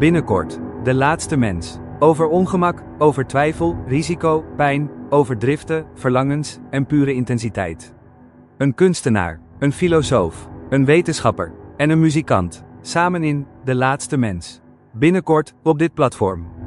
Binnenkort, de laatste mens. Over ongemak, over twijfel, risico, pijn, over driften, verlangens en pure intensiteit. Een kunstenaar, een filosoof, een wetenschapper en een muzikant, samen in De Laatste Mens. Binnenkort op dit platform.